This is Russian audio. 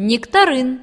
нектарин.